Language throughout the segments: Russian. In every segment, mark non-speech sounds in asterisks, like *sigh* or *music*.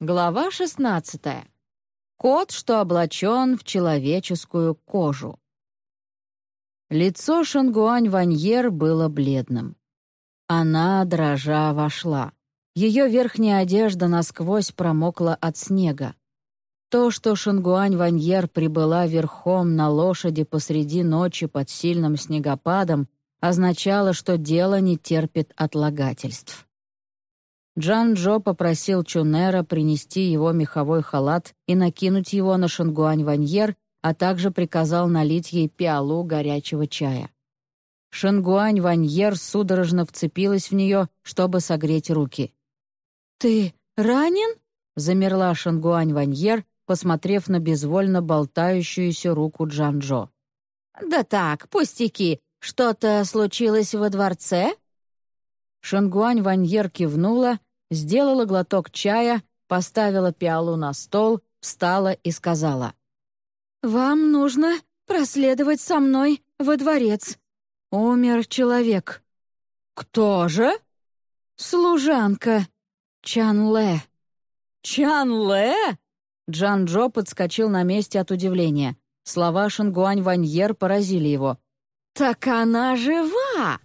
Глава 16. Кот, что облачен в человеческую кожу. Лицо Шангуань Ваньер было бледным. Она, дрожа, вошла. Ее верхняя одежда насквозь промокла от снега. То, что Шангуань Ваньер прибыла верхом на лошади посреди ночи под сильным снегопадом, означало, что дело не терпит отлагательств. Джан-Джо попросил Чунера принести его меховой халат и накинуть его на Шангуань Ваньер, а также приказал налить ей пиалу горячего чая. Шангуань Ваньер судорожно вцепилась в нее, чтобы согреть руки. «Ты ранен?» — замерла Шангуань Ваньер, посмотрев на безвольно болтающуюся руку Джан-Джо. «Да так, пустяки. Что-то случилось во дворце?» Шангуань Ваньер кивнула сделала глоток чая, поставила пиалу на стол, встала и сказала. «Вам нужно проследовать со мной во дворец. Умер человек». «Кто же?» «Служанка. Чан-Ле». «Чан-Ле?» Джан Джо подскочил на месте от удивления. Слова Шангуань Ваньер поразили его. «Так она жива!»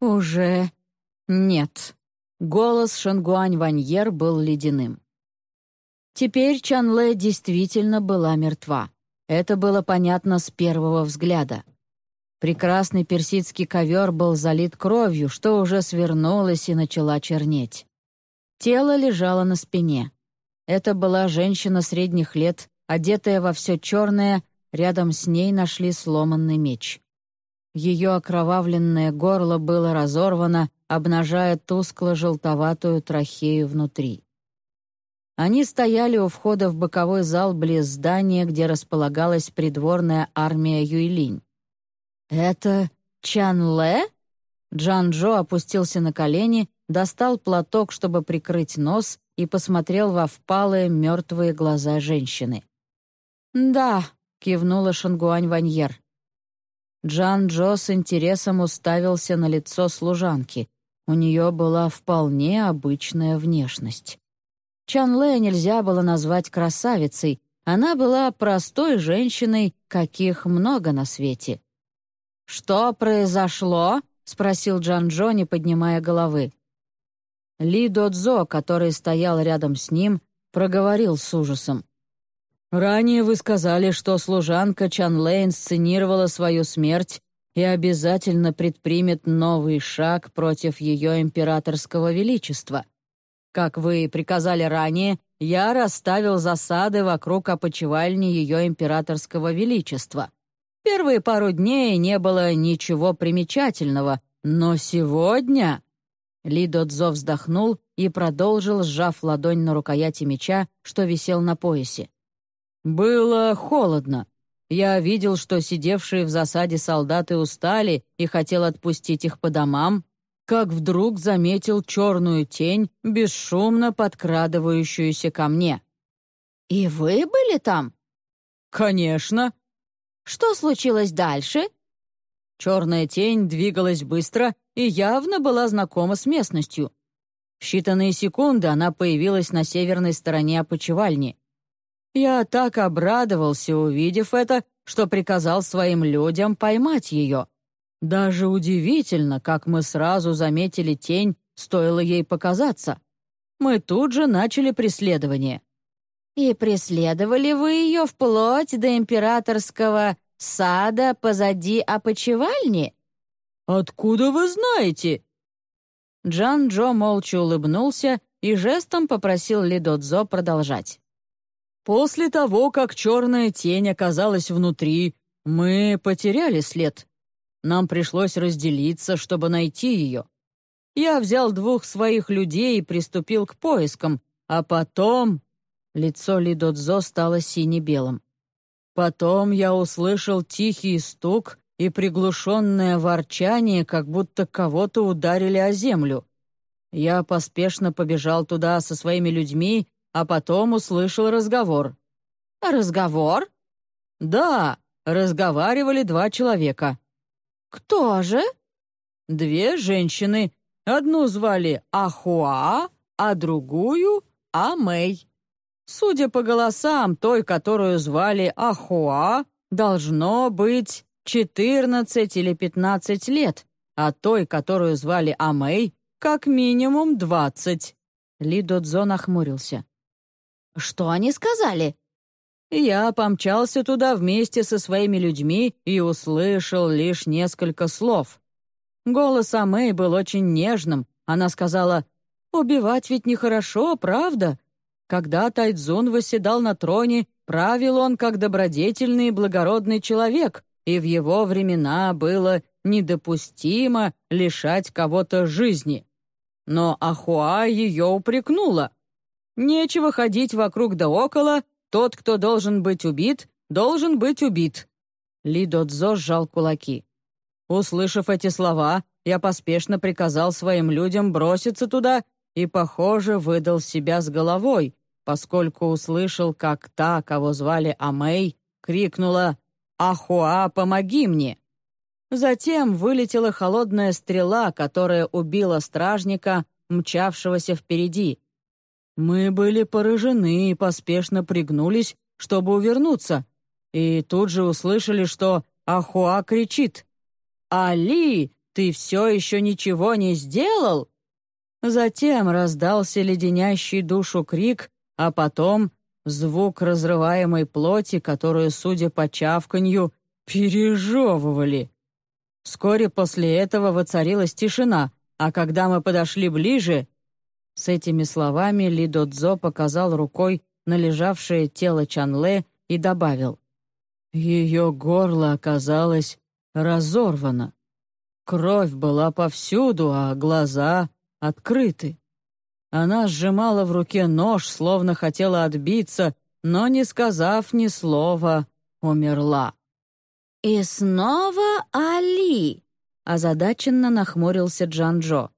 «Уже нет». Голос Шангуань Ваньер был ледяным. Теперь Чанле действительно была мертва. Это было понятно с первого взгляда. Прекрасный персидский ковер был залит кровью, что уже свернулось и начала чернеть. Тело лежало на спине. Это была женщина средних лет, одетая во все черное, рядом с ней нашли сломанный меч. Ее окровавленное горло было разорвано, обнажая тускло-желтоватую трахею внутри. Они стояли у входа в боковой зал близ здания, где располагалась придворная армия Юйлинь. «Это Чан Ле?» Джан Джо опустился на колени, достал платок, чтобы прикрыть нос, и посмотрел во впалые мертвые глаза женщины. «Да», — кивнула Шангуань Ваньер. Джан Джо с интересом уставился на лицо служанки. У нее была вполне обычная внешность. Чан Лэ нельзя было назвать красавицей, она была простой женщиной, каких много на свете. «Что произошло?» — спросил Джан Джо, не поднимая головы. Ли Додзо, который стоял рядом с ним, проговорил с ужасом. «Ранее вы сказали, что служанка Чан Лэ инсценировала свою смерть и обязательно предпримет новый шаг против ее императорского величества. Как вы приказали ранее, я расставил засады вокруг опочивальни ее императорского величества. Первые пару дней не было ничего примечательного, но сегодня...» Ли Додзо вздохнул и продолжил, сжав ладонь на рукояти меча, что висел на поясе. «Было холодно. Я видел, что сидевшие в засаде солдаты устали и хотел отпустить их по домам, как вдруг заметил черную тень, бесшумно подкрадывающуюся ко мне. «И вы были там?» «Конечно». «Что случилось дальше?» Черная тень двигалась быстро и явно была знакома с местностью. В считанные секунды она появилась на северной стороне опочивальни. Я так обрадовался, увидев это, что приказал своим людям поймать ее. Даже удивительно, как мы сразу заметили тень, стоило ей показаться. Мы тут же начали преследование. «И преследовали вы ее вплоть до императорского сада позади опочивальни?» «Откуда вы знаете?» Джан Джо молча улыбнулся и жестом попросил Лидодзо продолжать. После того, как черная тень оказалась внутри, мы потеряли след. Нам пришлось разделиться, чтобы найти ее. Я взял двух своих людей и приступил к поискам, а потом... Лицо Лидодзо стало сине-белым. Потом я услышал тихий стук и приглушенное ворчание, как будто кого-то ударили о землю. Я поспешно побежал туда со своими людьми а потом услышал разговор. «Разговор?» «Да, разговаривали два человека». «Кто же?» «Две женщины. Одну звали Ахуа, а другую — Амэй». Судя по голосам, той, которую звали Ахуа, должно быть 14 или 15 лет, а той, которую звали Амэй, как минимум 20. Ли Додзо нахмурился. «Что они сказали?» Я помчался туда вместе со своими людьми и услышал лишь несколько слов. Голос Амэй был очень нежным. Она сказала, «Убивать ведь нехорошо, правда? Когда Тайдзун восседал на троне, правил он как добродетельный и благородный человек, и в его времена было недопустимо лишать кого-то жизни. Но Ахуа ее упрекнула. Нечего ходить вокруг да около, тот, кто должен быть убит, должен быть убит. Ли Додзо сжал кулаки. Услышав эти слова, я поспешно приказал своим людям броситься туда и, похоже, выдал себя с головой, поскольку услышал, как та, кого звали Амей, крикнула «Ахуа, помоги мне!». Затем вылетела холодная стрела, которая убила стражника, мчавшегося впереди. Мы были поражены и поспешно пригнулись, чтобы увернуться, и тут же услышали, что Ахуа кричит «Али, ты все еще ничего не сделал?» Затем раздался леденящий душу крик, а потом звук разрываемой плоти, которую, судя по чавканью, пережевывали. Вскоре после этого воцарилась тишина, а когда мы подошли ближе... С этими словами Ли Додзо показал рукой на лежавшее тело Чанле и добавил. Ее горло оказалось разорвано. Кровь была повсюду, а глаза открыты. Она сжимала в руке нож, словно хотела отбиться, но, не сказав ни слова, умерла. «И снова Али!» — озадаченно нахмурился Джанжо.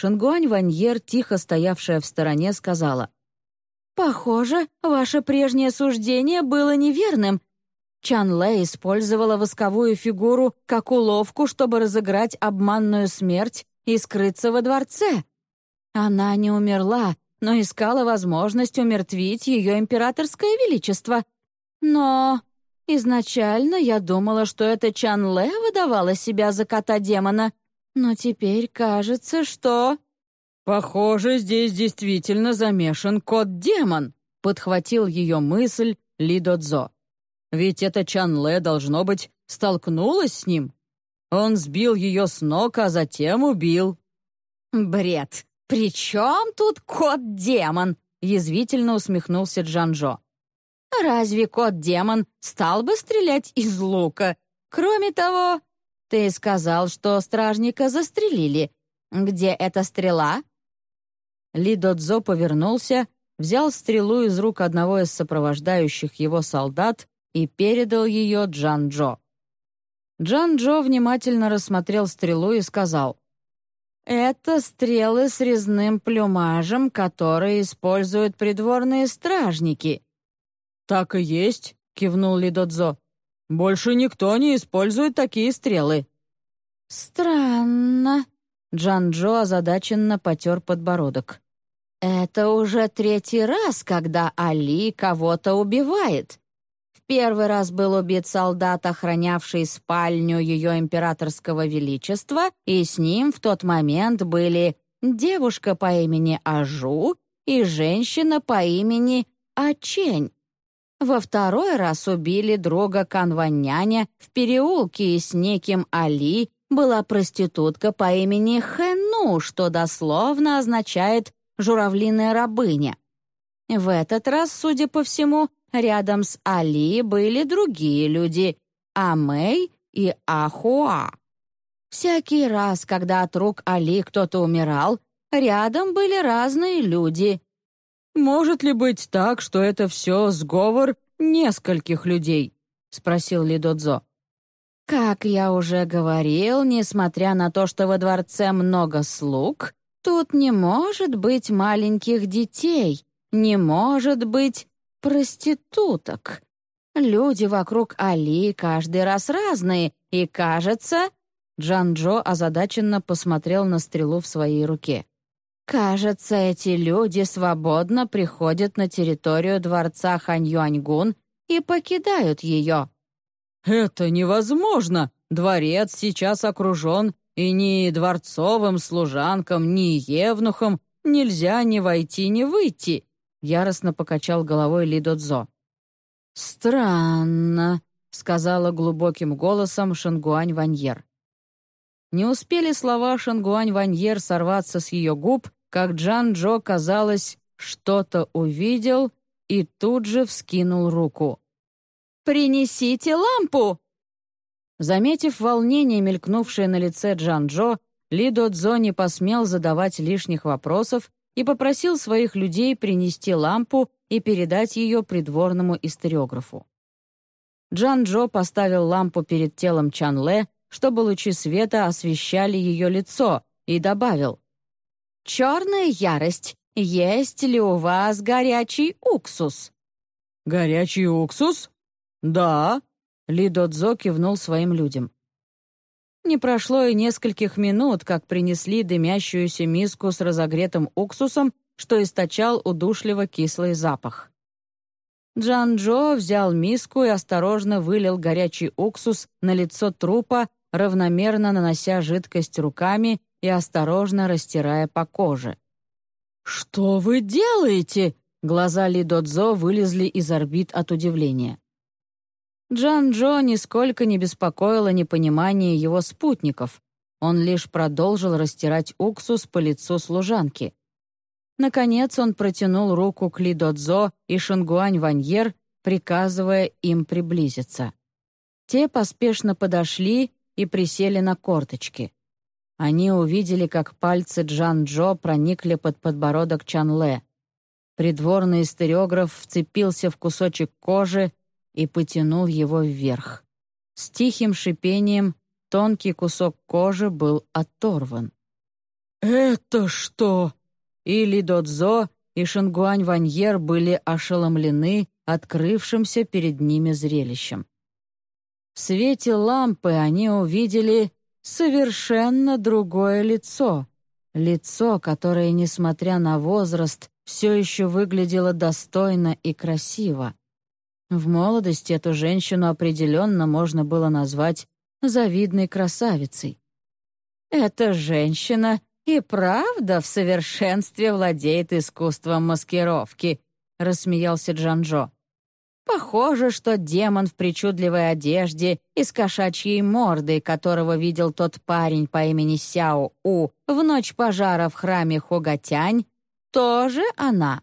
Шангуань Ваньер, тихо стоявшая в стороне, сказала. «Похоже, ваше прежнее суждение было неверным. Чан Лэ использовала восковую фигуру как уловку, чтобы разыграть обманную смерть и скрыться во дворце. Она не умерла, но искала возможность умертвить ее императорское величество. Но изначально я думала, что это Чан Лэ выдавала себя за кота-демона, но теперь кажется, что... «Похоже, здесь действительно замешан кот-демон», — подхватил ее мысль Ли Додзо. «Ведь это Чан Лэ, должно быть, столкнулась с ним. Он сбил ее с ног, а затем убил». «Бред! «При чем тут кот-демон?» — язвительно усмехнулся Джанжо. «Разве кот-демон стал бы стрелять из лука? Кроме того, ты сказал, что стражника застрелили. Где эта стрела?» Ли Додзо повернулся, взял стрелу из рук одного из сопровождающих его солдат и передал ее Джан-Джо. Джан-Джо внимательно рассмотрел стрелу и сказал, это стрелы с резным плюмажем, которые используют придворные стражники». «Так и есть», — кивнул Лидодзо. «Больше никто не использует такие стрелы». «Странно», — Джан-Джо озадаченно потер подбородок. «Это уже третий раз, когда Али кого-то убивает. Первый раз был убит солдат, охранявший спальню ее императорского величества, и с ним в тот момент были девушка по имени Ажу и женщина по имени Ачень. Во второй раз убили друга Канваняня в переулке, и с неким Али была проститутка по имени Хэну, что дословно означает «журавлиная рабыня». В этот раз, судя по всему, Рядом с Али были другие люди — Амэй и Ахуа. Всякий раз, когда от рук Али кто-то умирал, рядом были разные люди. «Может ли быть так, что это все сговор нескольких людей?» — спросил Лидодзо. «Как я уже говорил, несмотря на то, что во дворце много слуг, тут не может быть маленьких детей, не может быть проституток. Люди вокруг Али каждый раз разные, и, кажется...» Джан-Джо озадаченно посмотрел на стрелу в своей руке. Кажется, эти люди свободно приходят на территорию дворца Ханьюаньгун и покидают ее. «Это невозможно! Дворец сейчас окружен, и ни дворцовым служанкам, ни евнухам нельзя ни войти, ни выйти!» Яростно покачал головой Ли Додзо. «Странно», — сказала глубоким голосом Шангуань Ваньер. Не успели слова Шангуань Ваньер сорваться с ее губ, как Джан Джо, казалось, что-то увидел и тут же вскинул руку. «Принесите лампу!» Заметив волнение, мелькнувшее на лице Джан Джо, Ли Додзо не посмел задавать лишних вопросов и попросил своих людей принести лампу и передать ее придворному историографу. Джан Джо поставил лампу перед телом Чан Ле, чтобы лучи света освещали ее лицо, и добавил «Черная ярость, есть ли у вас горячий уксус?» «Горячий уксус? Да», — Ли Додзо кивнул своим людям. Не прошло и нескольких минут, как принесли дымящуюся миску с разогретым уксусом, что источал удушливо кислый запах. Джан Джо взял миску и осторожно вылил горячий уксус на лицо трупа, равномерно нанося жидкость руками и осторожно растирая по коже. «Что вы делаете?» Глаза Ли Додзо вылезли из орбит от удивления. Джан Джо нисколько не беспокоило непонимание его спутников. Он лишь продолжил растирать уксус по лицу служанки. Наконец он протянул руку к Ли Додзо и Шангуань Ваньер, приказывая им приблизиться. Те поспешно подошли и присели на корточки. Они увидели, как пальцы Джан Джо проникли под подбородок Чан Ле. Придворный стереограф вцепился в кусочек кожи и потянул его вверх. С тихим шипением тонкий кусок кожи был оторван. «Это что?» И Ли Додзо, и Шангуань Ваньер были ошеломлены открывшимся перед ними зрелищем. В свете лампы они увидели совершенно другое лицо. Лицо, которое, несмотря на возраст, все еще выглядело достойно и красиво. В молодости эту женщину определенно можно было назвать завидной красавицей. Эта женщина «И правда в совершенстве владеет искусством маскировки», — рассмеялся Джанжо. «Похоже, что демон в причудливой одежде и с кошачьей мордой, которого видел тот парень по имени Сяо У в ночь пожара в храме Хогатянь, тоже она.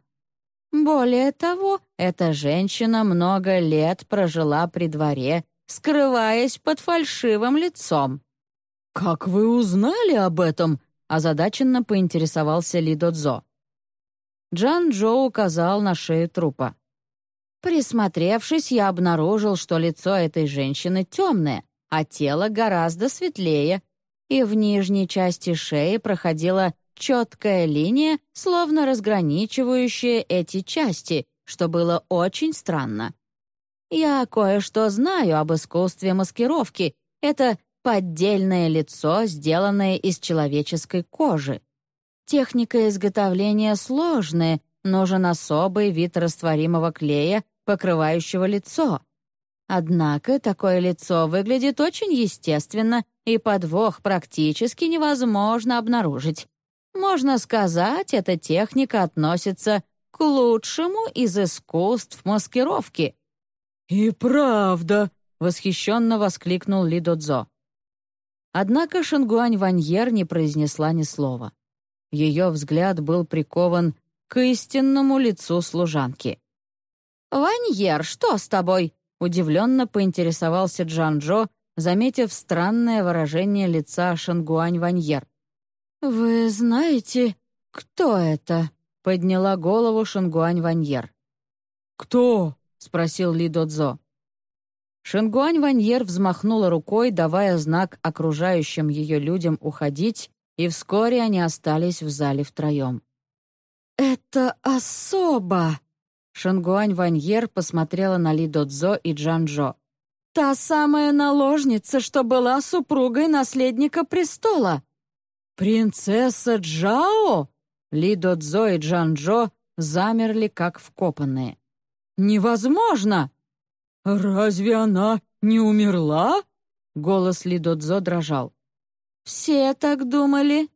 Более того, эта женщина много лет прожила при дворе, скрываясь под фальшивым лицом». «Как вы узнали об этом?» озадаченно поинтересовался Ли Додзо. Джан Джо указал на шею трупа. Присмотревшись, я обнаружил, что лицо этой женщины темное, а тело гораздо светлее, и в нижней части шеи проходила четкая линия, словно разграничивающая эти части, что было очень странно. Я кое-что знаю об искусстве маскировки. Это поддельное лицо, сделанное из человеческой кожи. Техника изготовления сложная, нужен особый вид растворимого клея, покрывающего лицо. Однако такое лицо выглядит очень естественно, и подвох практически невозможно обнаружить. Можно сказать, эта техника относится к лучшему из искусств маскировки. «И правда!» — восхищенно воскликнул Ли Додзо. Однако Шангуань Ваньер не произнесла ни слова. Ее взгляд был прикован к истинному лицу служанки. «Ваньер, что с тобой?» — удивленно поинтересовался Джанжо, заметив странное выражение лица Шангуань Ваньер. «Вы знаете, кто это?» — подняла голову Шангуань Ваньер. «Кто?» — спросил Ли Додзо. Шенгуань Ваньер взмахнула рукой, давая знак окружающим ее людям уходить, и вскоре они остались в зале втроем. «Это особо!» Шангуань Ваньер посмотрела на Ли Додзо и Джанжо. «Та самая наложница, что была супругой наследника престола!» «Принцесса Джао?» Ли Додзо и Джан-Джо замерли, как вкопанные. «Невозможно!» «Разве она не умерла?» Голос Ли Додзо дрожал. «Все так думали.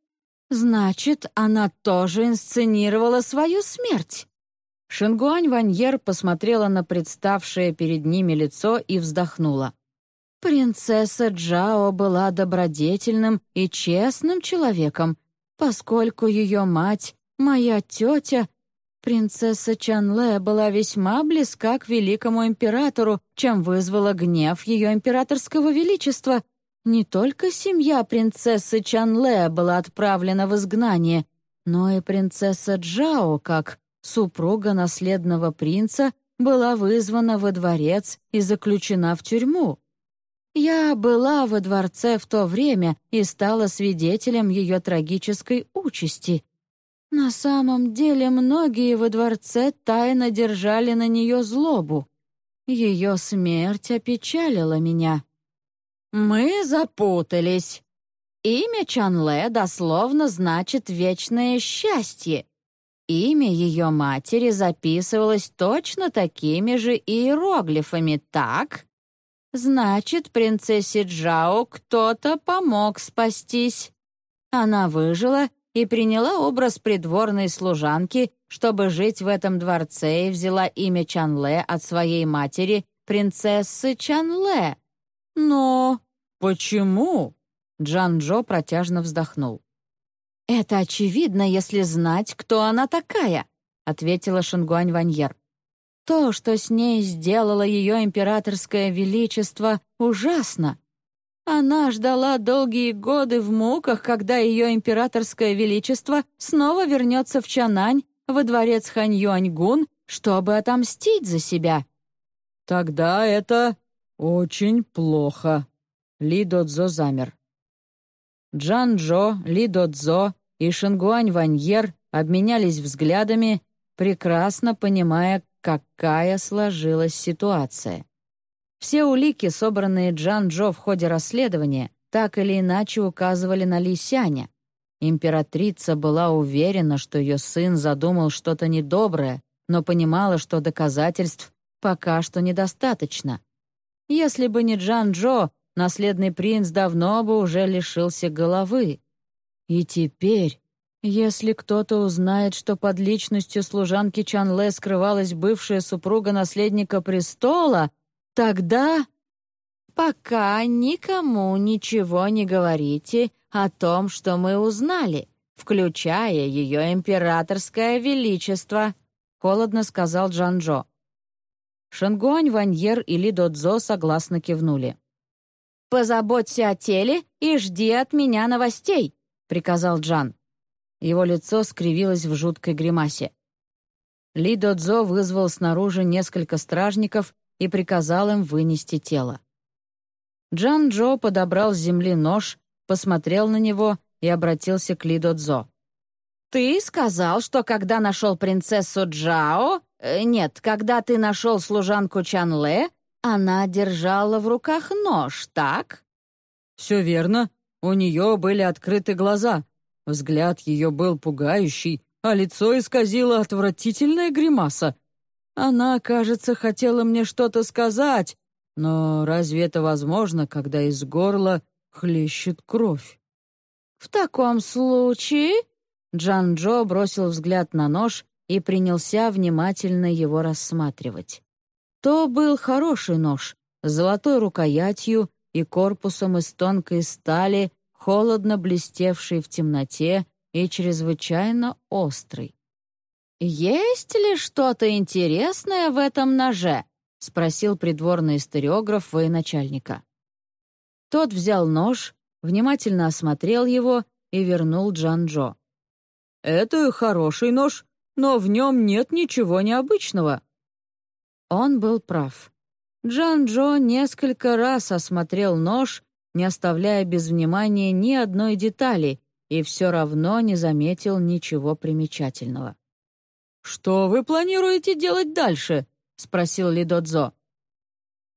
Значит, она тоже инсценировала свою смерть». Шингуань Ваньер посмотрела на представшее перед ними лицо и вздохнула. «Принцесса Джао была добродетельным и честным человеком, поскольку ее мать, моя тетя, принцесса Чанле, была весьма близка к великому императору, чем вызвала гнев ее императорского величества. Не только семья принцессы Чанле была отправлена в изгнание, но и принцесса Джао, как супруга наследного принца, была вызвана во дворец и заключена в тюрьму. Я была во дворце в то время и стала свидетелем ее трагической участи. На самом деле многие во дворце тайно держали на нее злобу. Ее смерть опечалила меня. Мы запутались. Имя Чанле дословно значит «вечное счастье». Имя ее матери записывалось точно такими же иероглифами, так? Значит, принцессе Джао кто-то помог спастись. Она выжила и приняла образ придворной служанки, чтобы жить в этом дворце и взяла имя Чанле от своей матери, принцессы Чанле. Но почему? Джан-Джо протяжно вздохнул. «Это очевидно, если знать, кто она такая», — ответила Шангуань Ваньер. То, что с ней сделало ее императорское величество, ужасно. Она ждала долгие годы в муках, когда ее императорское величество снова вернется в Чанань, во дворец Хань Юаньгун, чтобы отомстить за себя. «Тогда это очень плохо», — Ли Додзо замер. Джан Джо, Ли Додзо и Шингуань Ваньер обменялись взглядами, прекрасно понимая, какая сложилась ситуация. Все улики, собранные Джан Джо в ходе расследования, так или иначе указывали на Ли Сяня. Императрица была уверена, что ее сын задумал что-то недоброе, но понимала, что доказательств пока что недостаточно. Если бы не Джан Джо, наследный принц давно бы уже лишился головы. И теперь если кто-то узнает, что под личностью служанки Чанле скрывалась бывшая супруга наследника престола, тогда... Пока никому ничего не говорите о том, что мы узнали, включая ее императорское величество», — холодно сказал Джанжо. Шангуань, Ваньер и Ли Додзо согласно кивнули. «Позаботься о теле и жди от меня новостей», — приказал Джан. Его лицо скривилось в жуткой гримасе. Ли Додзо вызвал снаружи несколько стражников и приказал им вынести тело. Джан Джо подобрал с земли нож, посмотрел на него и обратился к Ли Додзо. «Ты сказал, что когда нашел принцессу Джао... Э, нет, когда ты нашел служанку Чанле, она держала в руках нож, так?» «Все верно. У нее были открыты глаза. Взгляд ее был пугающий, а лицо исказило отвратительная гримаса. Она, кажется, хотела мне что-то сказать, но разве это возможно, когда из горла хлещет кровь? «В таком случае...» Джан-Джо бросил взгляд на нож и принялся внимательно его рассматривать. То был хороший нож, с золотой рукоятью и корпусом из тонкой стали холодно блестевший в темноте и чрезвычайно острый. «Есть ли что-то интересное в этом ноже?» — спросил придворный историограф военачальника. Тот взял нож, внимательно осмотрел его и вернул Джан-Джо. «Это хороший нож, но в нем нет ничего необычного». Он был прав. Джан-Джо несколько раз осмотрел нож не оставляя без внимания ни одной детали, и все равно не заметил ничего примечательного. «Что вы планируете делать дальше?» — спросил Лидодзо.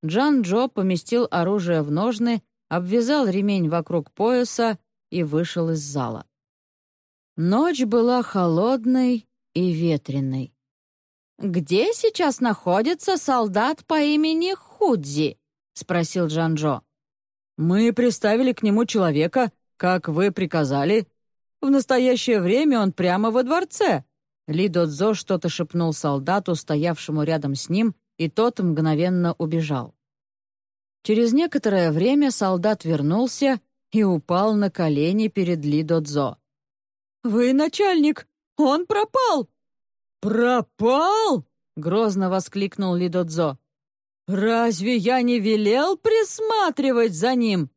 Джан-Джо поместил оружие в ножны, обвязал ремень вокруг пояса и вышел из зала. Ночь была холодной и ветреной. «Где сейчас находится солдат по имени Худзи?» — спросил Джанжо. «Мы приставили к нему человека, как вы приказали. В настоящее время он прямо во дворце». Ли Додзо что-то шепнул солдату, стоявшему рядом с ним, и тот мгновенно убежал. Через некоторое время солдат вернулся и упал на колени перед Ли Додзо. «Вы начальник! Он пропал!» «Пропал?» — грозно воскликнул Лидодзо. «Разве я не велел присматривать за ним?»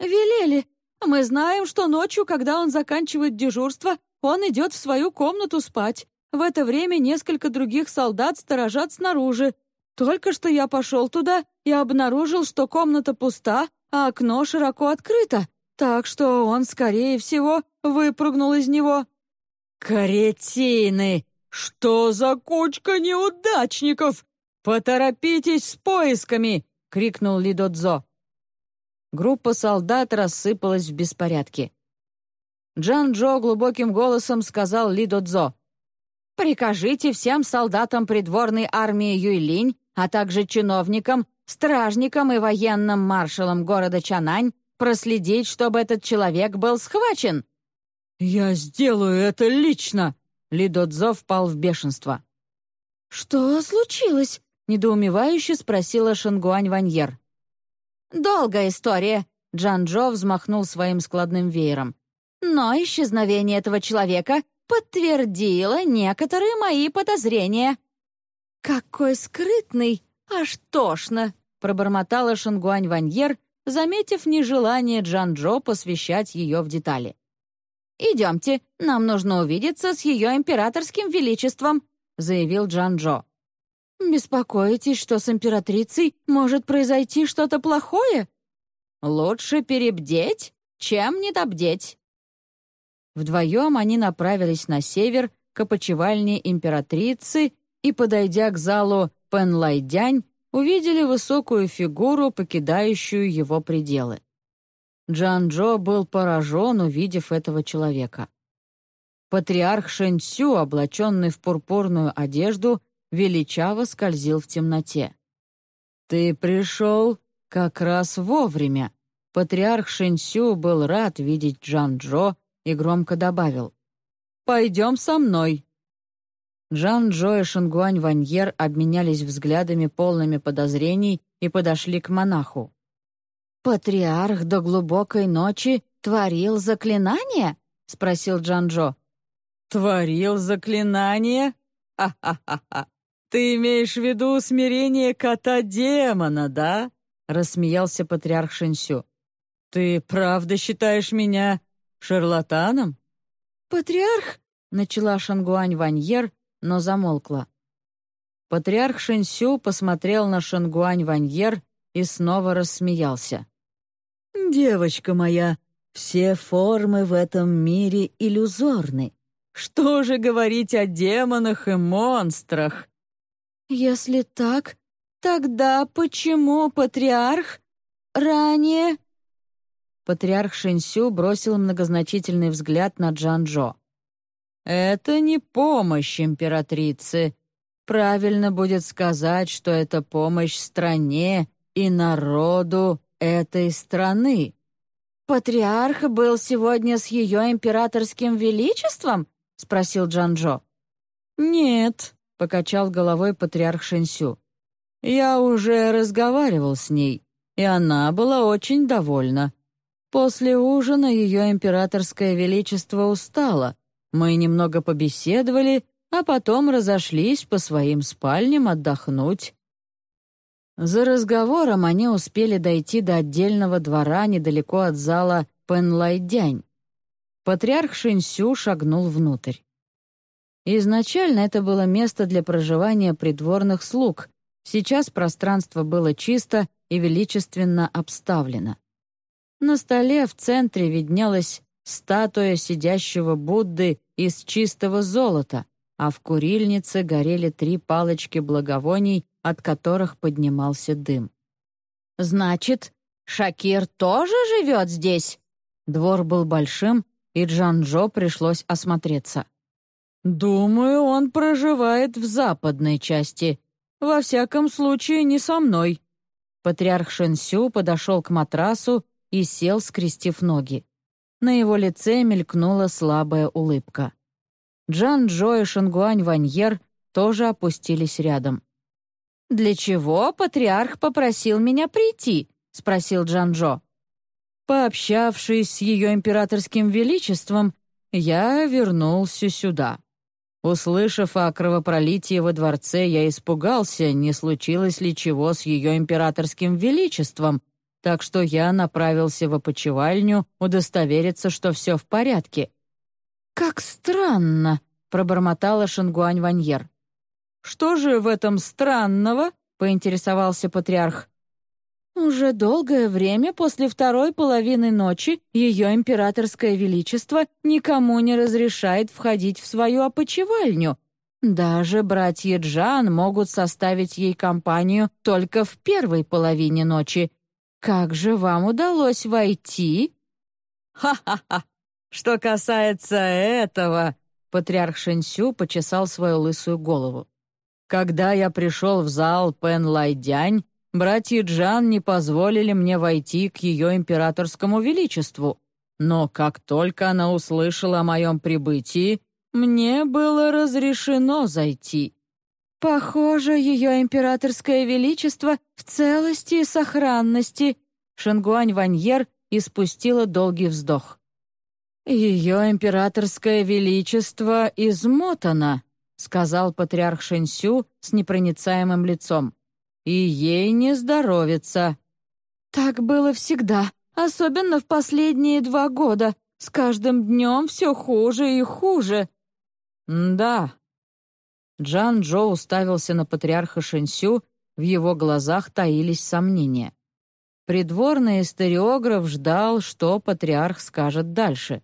«Велели. Мы знаем, что ночью, когда он заканчивает дежурство, он идет в свою комнату спать. В это время несколько других солдат сторожат снаружи. Только что я пошел туда и обнаружил, что комната пуста, а окно широко открыто, так что он, скорее всего, выпрыгнул из него. «Каретины!» «Что за кучка неудачников? Поторопитесь с поисками!» — крикнул Лидодзо. Группа солдат рассыпалась в беспорядке. Джан-Джо глубоким голосом сказал Лидодзо. «Прикажите всем солдатам придворной армии Юйлинь, а также чиновникам, стражникам и военным маршалам города Чанань проследить, чтобы этот человек был схвачен». «Я сделаю это лично!» Лидодзо впал в бешенство. «Что случилось?» — недоумевающе спросила Шангуань Ваньер. «Долгая история», — Джан-Джо взмахнул своим складным веером. «Но исчезновение этого человека подтвердило некоторые мои подозрения». «Какой скрытный! Аж тошно!» — пробормотала Шангуань Ваньер, заметив нежелание Джан-Джо посвящать ее в детали. «Идемте, нам нужно увидеться с ее императорским величеством», — заявил Джан-Джо. «Беспокоитесь, что с императрицей может произойти что-то плохое? Лучше перебдеть, чем недобдеть». Вдвоем они направились на север к опочивальне императрицы и, подойдя к залу Пенлайдянь, увидели высокую фигуру, покидающую его пределы. Джан-Джо был поражен, увидев этого человека. Патриарх Шэньсю, облаченный в пурпурную одежду, величаво скользил в темноте. «Ты пришел как раз вовремя». Патриарх Шэньсю был рад видеть Джан-Джо и громко добавил. «Пойдем со мной». Джан-Джо и Шангуань Ваньер обменялись взглядами полными подозрений и подошли к монаху. «Патриарх до глубокой ночи творил заклинание?» — спросил Джанжо. «Творил заклинание? Ха-ха-ха! Ты имеешь в виду смирение кота-демона, да?» — рассмеялся патриарх Шинсю. «Ты правда считаешь меня шарлатаном?» «Патриарх?» — начала Шангуань Ваньер, но замолкла. Патриарх Шинсю посмотрел на Шангуань Ваньер и снова рассмеялся. «Девочка моя, все формы в этом мире иллюзорны. Что же говорить о демонах и монстрах?» «Если так, тогда почему патриарх ранее...» Патриарх Шинсю бросил многозначительный взгляд на Джанжо. «Это не помощь императрице. Правильно будет сказать, что это помощь стране и народу этой страны. «Патриарх был сегодня с ее императорским величеством?» — спросил Джанжо. «Нет», — покачал головой патриарх Шэньсю. «Я уже разговаривал с ней, и она была очень довольна. После ужина ее императорское величество устало. Мы немного побеседовали, а потом разошлись по своим спальням отдохнуть. За разговором они успели дойти до отдельного двора недалеко от зала Пенлайдянь. Патриарх Шинсю шагнул внутрь. Изначально это было место для проживания придворных слуг. Сейчас пространство было чисто и величественно обставлено. На столе в центре виднелась статуя сидящего Будды из чистого золота, а в курильнице горели три палочки благовоний от которых поднимался дым. «Значит, Шакир тоже живет здесь?» Двор был большим, и Джан-Джо пришлось осмотреться. «Думаю, он проживает в западной части. Во всяком случае, не со мной». Патриарх Шэнсю подошел к матрасу и сел, скрестив ноги. На его лице мелькнула слабая улыбка. Джан-Джо и Шангуань Ваньер тоже опустились рядом. «Для чего патриарх попросил меня прийти?» — спросил Джан-Джо. Пообщавшись с ее императорским величеством, я вернулся сюда. Услышав о кровопролитии во дворце, я испугался, не случилось ли чего с ее императорским величеством, так что я направился в опочивальню удостовериться, что все в порядке. «Как странно!» — пробормотала Шангуань Ваньер. «Что же в этом странного?» — поинтересовался патриарх. Уже долгое время после второй половины ночи ее императорское величество никому не разрешает входить в свою опочивальню. Даже братья Джан могут составить ей компанию только в первой половине ночи. Как же вам удалось войти? Ха-ха-ха! Что касается этого, патриарх Шэньсю почесал свою лысую голову. Когда я пришел в зал Пен Лайдянь, Братья Джан не позволили мне войти к ее императорскому величеству, но как только она услышала о моем прибытии, мне было разрешено зайти. Похоже, ее императорское величество в целости и сохранности. Шангуань Ваньер испустила долгий вздох. «Ее императорское величество измотано», — сказал патриарх Шэньсю с непроницаемым лицом и ей не здоровится». «Так было всегда, особенно в последние два года. С каждым днем все хуже и хуже». «Да». Джан Джо уставился на патриарха Шэньсю, в его глазах таились сомнения. Придворный историограф ждал, что патриарх скажет дальше.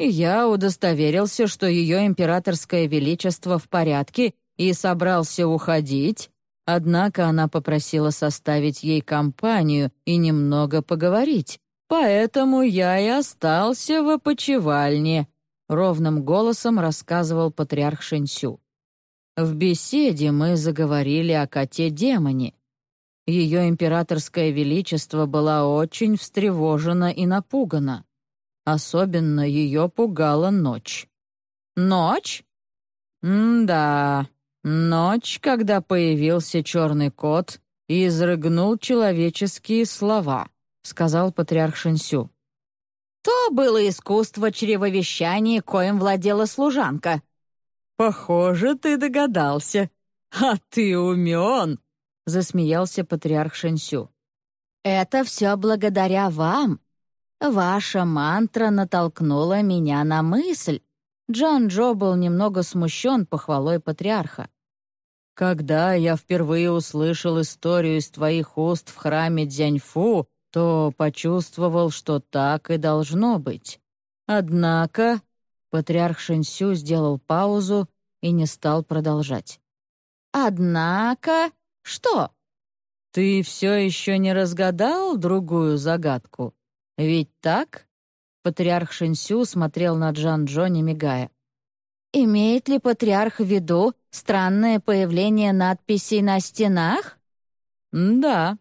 И я удостоверился, что ее императорское величество в порядке и собрался уходить, Однако она попросила составить ей компанию и немного поговорить, поэтому я и остался в опочивальне», — ровным голосом рассказывал патриарх Шэньсю. В беседе мы заговорили о коте-демоне. Ее императорское величество была очень встревожена и напугана. Особенно ее пугала ночь. «Ночь?» «М-да», Ночь, когда появился черный кот и изрыгнул человеческие слова, сказал патриарх Шэньсю. То было искусство чревовещания, коим владела служанка. Похоже, ты догадался. А ты умен, засмеялся патриарх Шэньсю. Это все благодаря вам. Ваша мантра натолкнула меня на мысль, Джан Джо был немного смущен похвалой патриарха. «Когда я впервые услышал историю из твоих уст в храме Дзяньфу, то почувствовал, что так и должно быть. Однако...» Патриарх Шинсю сделал паузу и не стал продолжать. «Однако... что?» «Ты все еще не разгадал другую загадку? Ведь так?» Патриарх Шинсю смотрел на Джан Джо, не мигая. «Имеет ли патриарх в виду странное появление надписей на стенах?» «Да».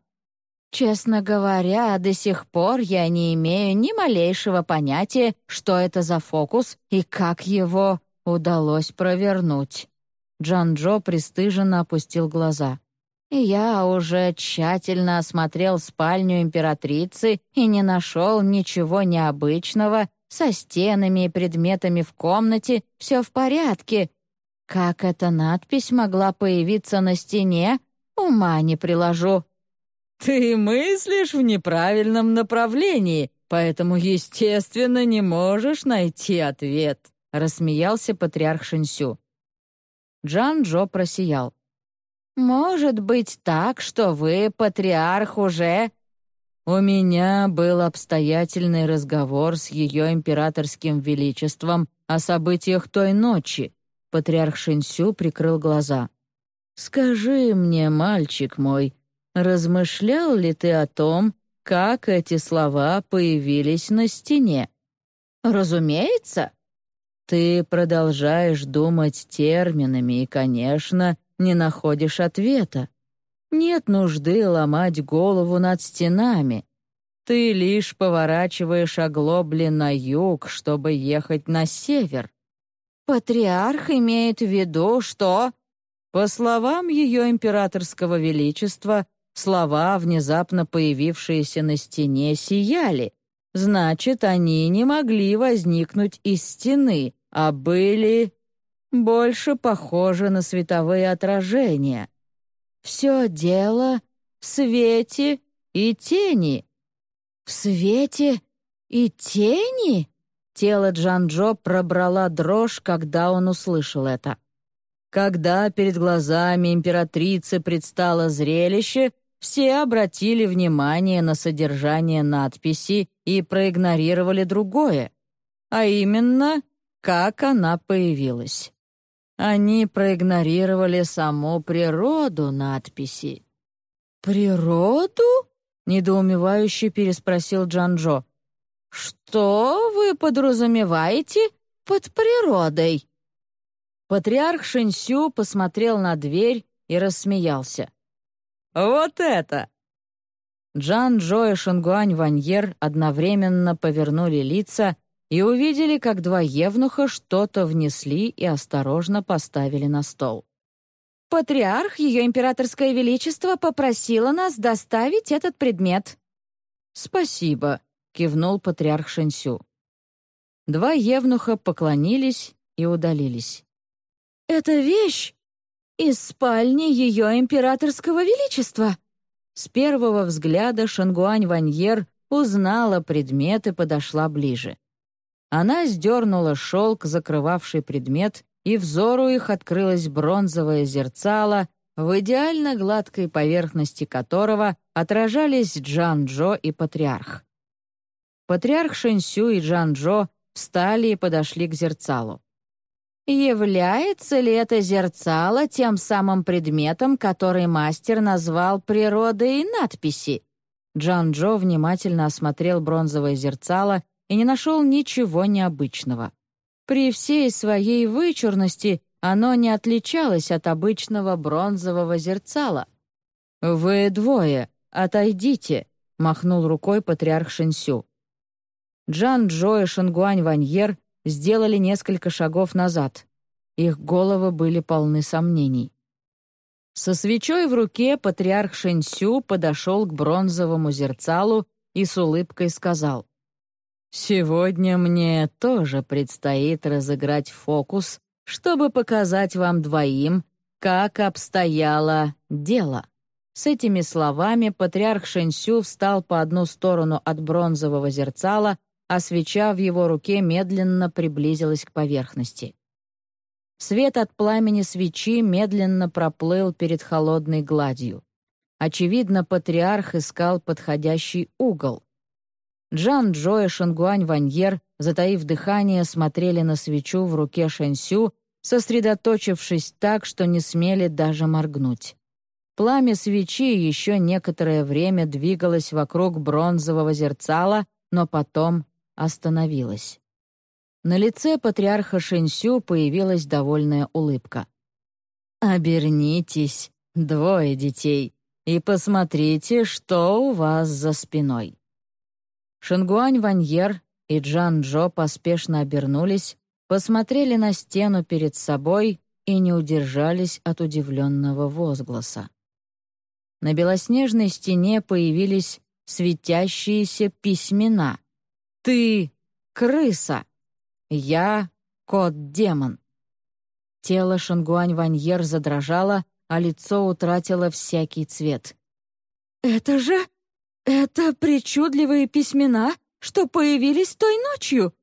«Честно говоря, до сих пор я не имею ни малейшего понятия, что это за фокус и как его удалось провернуть». Джан Джо пристыженно опустил глаза. Я уже тщательно осмотрел спальню императрицы и не нашел ничего необычного. Со стенами и предметами в комнате все в порядке. Как эта надпись могла появиться на стене, ума не приложу. «Ты мыслишь в неправильном направлении, поэтому, естественно, не можешь найти ответ», — рассмеялся патриарх Шинсю. Джан Джо просиял. «Может быть так, что вы, патриарх, уже...» «У меня был обстоятельный разговор с ее императорским величеством о событиях той ночи», — патриарх Шинсю прикрыл глаза. «Скажи мне, мальчик мой, размышлял ли ты о том, как эти слова появились на стене?» «Разумеется». «Ты продолжаешь думать терминами и, конечно, не находишь ответа. Нет нужды ломать голову над стенами. Ты лишь поворачиваешь оглобли на юг, чтобы ехать на север. Патриарх имеет в виду, что... По словам ее императорского величества, слова, внезапно появившиеся на стене, сияли. Значит, они не могли возникнуть из стены, а были больше похожи на световые отражения. Все дело в свете и тени. «В свете и тени?» Тело Джанжо пробрала дрожь, когда он услышал это. Когда перед глазами императрицы предстало зрелище, все обратили внимание на содержание надписи и проигнорировали другое, а именно, как она появилась. Они проигнорировали саму природу надписи. «Природу?» недоумевающе переспросил Джанжо. «Что вы подразумеваете под природой?» Патриарх Шинсю посмотрел на дверь и рассмеялся. «Вот это!» Джан Джо и Шангуань Ваньер одновременно повернули лица и увидели, как два евнуха что-то внесли и осторожно поставили на стол. Патриарх, ее императорское величество, попросила нас доставить этот предмет». «Спасибо», — кивнул патриарх Шэньсю. Два евнуха поклонились и удалились. «Это вещь из спальни ее императорского величества». С первого взгляда Шангуань Ваньер узнала предмет и подошла ближе. Она сдернула шелк, закрывавший предмет, и взору их открылось бронзовое зерцало, в идеально гладкой поверхности которого отражались Джан-Джо и Патриарх. Патриарх Шэньсю и Джан-Джо встали и подошли к зерцалу. Является ли это зерцало тем самым предметом, который мастер назвал природой и надписи? Джан-Джо внимательно осмотрел бронзовое зерцало и не нашел ничего необычного. При всей своей вычурности оно не отличалось от обычного бронзового зерцала. «Вы двое, отойдите», — махнул рукой патриарх Шинсю. Джан Джо и Шангуань Ваньер сделали несколько шагов назад. Их головы были полны сомнений. Со свечой в руке патриарх Шэньсю подошел к бронзовому зерцалу и с улыбкой сказал, Сегодня мне тоже предстоит разыграть фокус, чтобы показать вам двоим, как обстояло дело. С этими словами патриарх Шэньсю встал по одну сторону от бронзового зерцала, а свеча в его руке медленно приблизилась к поверхности. Свет от пламени свечи медленно проплыл перед холодной гладью. Очевидно, патриарх искал подходящий угол. Джан Джо и Шангуань Ваньер, затаив дыхание, смотрели на свечу в руке Шэньсю, сосредоточившись так, что не смели даже моргнуть. Пламя свечи еще некоторое время двигалось вокруг бронзового зерцала, но потом остановилось. На лице патриарха Шэньсю появилась довольная улыбка. «Обернитесь, двое детей, и посмотрите, что у вас за спиной». Шангуань Ваньер и Джан Джо поспешно обернулись, посмотрели на стену перед собой и не удержались от удивленного возгласа. На белоснежной стене появились светящиеся письмена. «Ты — крыса! Я — кот-демон!» Тело Шангуань Ваньер задрожало, а лицо утратило всякий цвет. «Это же «Это причудливые письмена, что появились той ночью.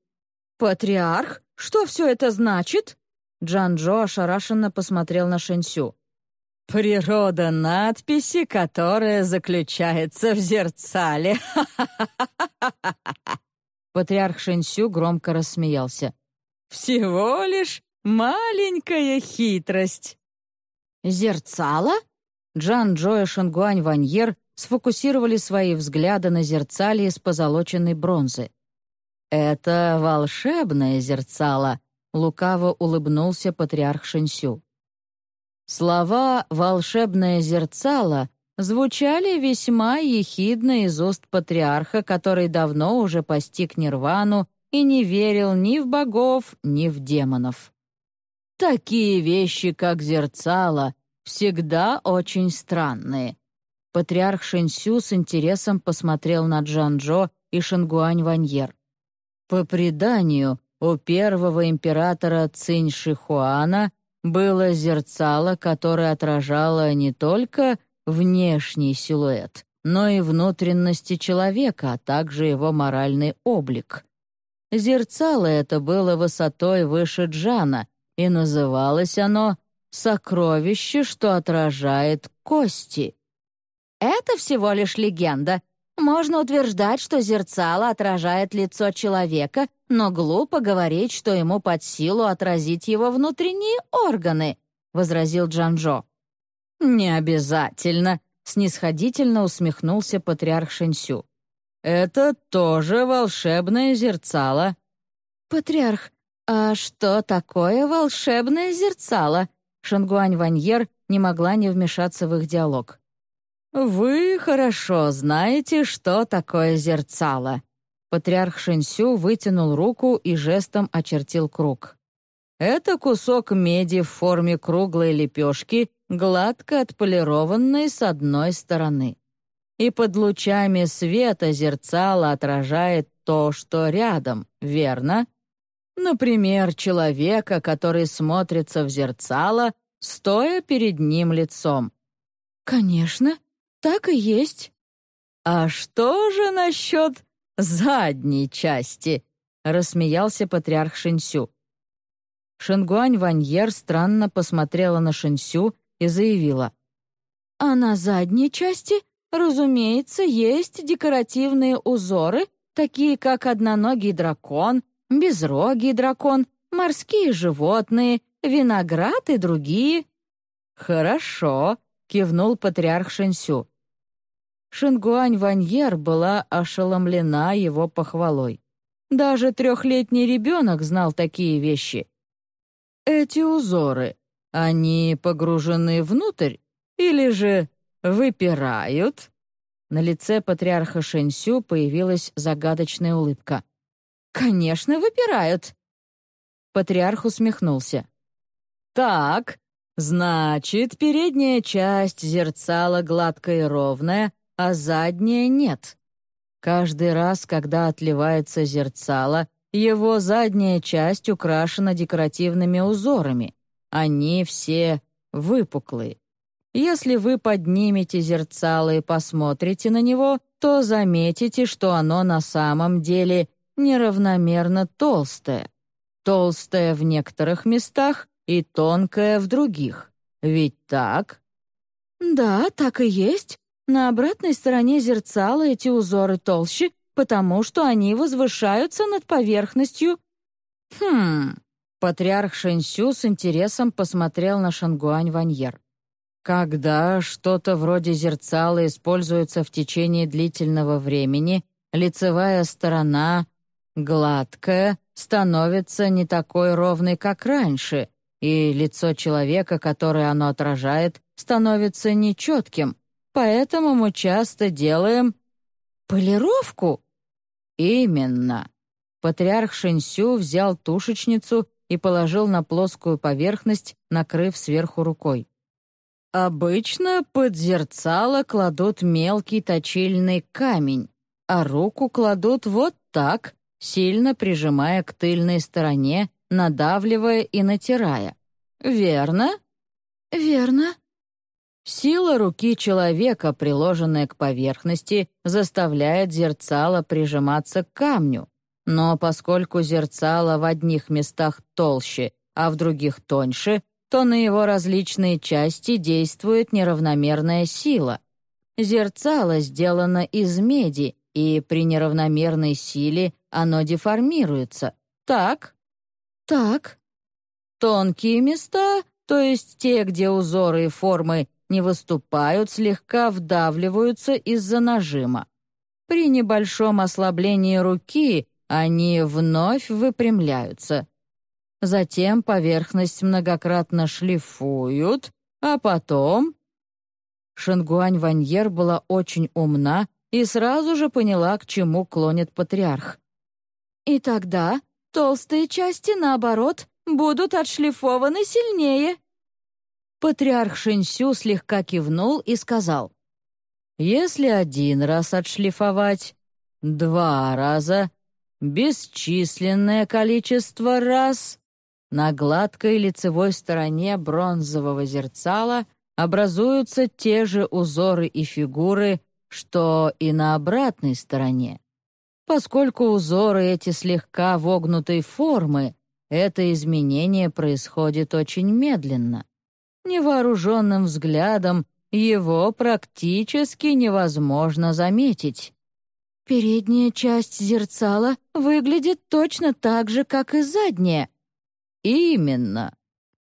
Патриарх, что все это значит?» Джан-Джо ошарашенно посмотрел на Шэньсю. «Природа надписи, которая заключается в зерцале!» *laughs* Патриарх Шэньсю громко рассмеялся. «Всего лишь маленькая хитрость!» «Зерцало?» Джан-Джо и Шангуань Ваньер сфокусировали свои взгляды на зерцале из позолоченной бронзы. «Это волшебное зерцало», — лукаво улыбнулся патриарх Шэньсю. Слова «волшебное зерцало» звучали весьма ехидно из уст патриарха, который давно уже постиг нирвану и не верил ни в богов, ни в демонов. Такие вещи, как зерцало, всегда очень странные. Патриарх Шэньсю с интересом посмотрел на Джанжо и Шангуань Ваньер. По преданию, у первого императора Цинь Шихуана было зерцало, которое отражало не только внешний силуэт, но и внутренности человека, а также его моральный облик. Зерцало это было высотой выше Джана, и называлось оно «Сокровище, что отражает кости». «Это всего лишь легенда. Можно утверждать, что зерцало отражает лицо человека, но глупо говорить, что ему под силу отразить его внутренние органы», — возразил Джанжо. «Не обязательно», — снисходительно усмехнулся патриарх Шэньсю. «Это тоже волшебное зерцало». «Патриарх, а что такое волшебное зерцало?» Шангуань Ваньер не могла не вмешаться в их диалог. «Вы хорошо знаете, что такое зерцало». Патриарх Шэньсю вытянул руку и жестом очертил круг. «Это кусок меди в форме круглой лепешки, гладко отполированной с одной стороны. И под лучами света зерцало отражает то, что рядом, верно? Например, человека, который смотрится в зерцало, стоя перед ним лицом. «Конечно», «Так и есть». «А что же насчет задней части?» — рассмеялся патриарх Шинсю. Шингуань Ваньер странно посмотрела на Шинсю и заявила. «А на задней части, разумеется, есть декоративные узоры, такие как одноногий дракон, безрогий дракон, морские животные, виноград и другие». «Хорошо», — кивнул патриарх Шинсю. Шингуань Ваньер была ошеломлена его похвалой. Даже трехлетний ребенок знал такие вещи. Эти узоры, они погружены внутрь или же выпирают? На лице патриарха Шэньсю появилась загадочная улыбка. «Конечно, выпирают!» Патриарх усмехнулся. «Так, значит, передняя часть зерцала гладкая и ровная, а задняя нет. Каждый раз, когда отливается зерцало, его задняя часть украшена декоративными узорами. Они все выпуклые. Если вы поднимете зерцало и посмотрите на него, то заметите, что оно на самом деле неравномерно толстое. Толстое в некоторых местах и тонкое в других. Ведь так? «Да, так и есть», на обратной стороне зерцала эти узоры толще, потому что они возвышаются над поверхностью. Хм. Патриарх Шэньсю с интересом посмотрел на Шангуань Ваньер. Когда что-то вроде зерцала используется в течение длительного времени, лицевая сторона, гладкая, становится не такой ровной, как раньше, и лицо человека, которое оно отражает, становится нечетким, поэтому мы часто делаем полировку. Именно. Патриарх Шэньсю взял тушечницу и положил на плоскую поверхность, накрыв сверху рукой. Обычно под зерцало кладут мелкий точильный камень, а руку кладут вот так, сильно прижимая к тыльной стороне, надавливая и натирая. Верно? Верно. Сила руки человека, приложенная к поверхности, заставляет зерцало прижиматься к камню. Но поскольку зерцало в одних местах толще, а в других тоньше, то на его различные части действует неравномерная сила. Зерцало сделано из меди, и при неравномерной силе оно деформируется. Так? Так. Тонкие места, то есть те, где узоры и формы не выступают, слегка вдавливаются из-за нажима. При небольшом ослаблении руки они вновь выпрямляются. Затем поверхность многократно шлифуют, а потом... Шангуань Ваньер была очень умна и сразу же поняла, к чему клонит патриарх. «И тогда толстые части, наоборот, будут отшлифованы сильнее». Патриарх Шинсю слегка кивнул и сказал, «Если один раз отшлифовать, два раза, бесчисленное количество раз, на гладкой лицевой стороне бронзового зерцала образуются те же узоры и фигуры, что и на обратной стороне. Поскольку узоры эти слегка вогнутой формы, это изменение происходит очень медленно. Невооруженным взглядом его практически невозможно заметить. Передняя часть зерцала выглядит точно так же, как и задняя. Именно.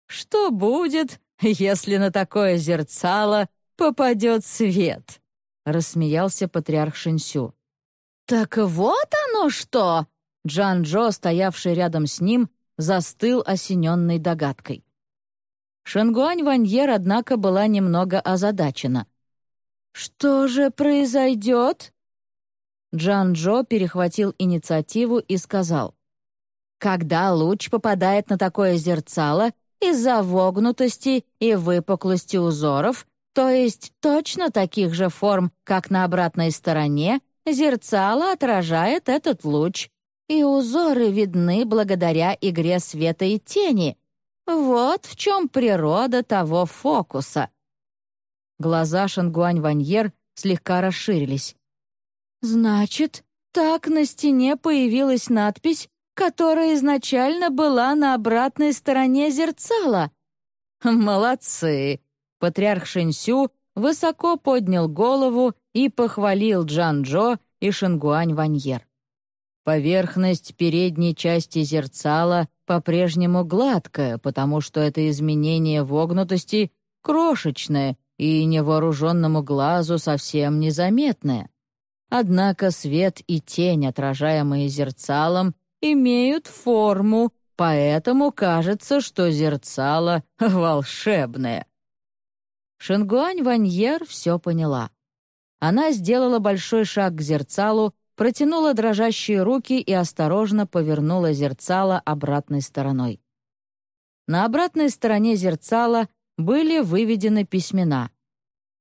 Что будет, если на такое зерцало попадет свет?» — рассмеялся патриарх Шинсю. «Так вот оно что!» Джан-Джо, стоявший рядом с ним, застыл осененной догадкой. Шангуань Ваньер, однако, была немного озадачена. «Что же произойдет?» Джан-Джо перехватил инициативу и сказал. «Когда луч попадает на такое зерцало, из-за вогнутости и выпуклости узоров, то есть точно таких же форм, как на обратной стороне, зерцало отражает этот луч, и узоры видны благодаря игре света и тени. Вот в чем природа того фокуса. Глаза Шангуань Ваньер слегка расширились. «Значит, так на стене появилась надпись которая изначально была на обратной стороне зерцала. «Молодцы!» Патриарх Шинсю высоко поднял голову и похвалил Джан-Джо и Шингуань Ваньер. Поверхность передней части зерцала по-прежнему гладкая, потому что это изменение вогнутости крошечное и невооруженному глазу совсем незаметное. Однако свет и тень, отражаемые зерцалом, имеют форму, поэтому кажется, что зерцало *laughs* волшебное. Шингуань Ваньер все поняла. Она сделала большой шаг к зерцалу, протянула дрожащие руки и осторожно повернула зерцало обратной стороной. На обратной стороне зерцала были выведены письмена.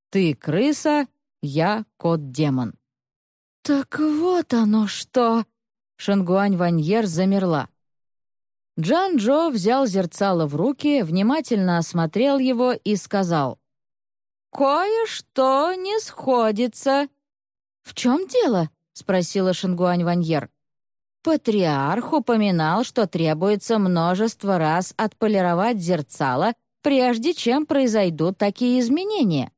«Ты крыса, я кот-демон». «Так вот оно что!» Шангуань Ваньер замерла. Джан Джо взял зерцало в руки, внимательно осмотрел его и сказал. «Кое-что не сходится». «В чем дело?» — спросила Шангуань Ваньер. Патриарх упоминал, что требуется множество раз отполировать зерцало, прежде чем произойдут такие изменения.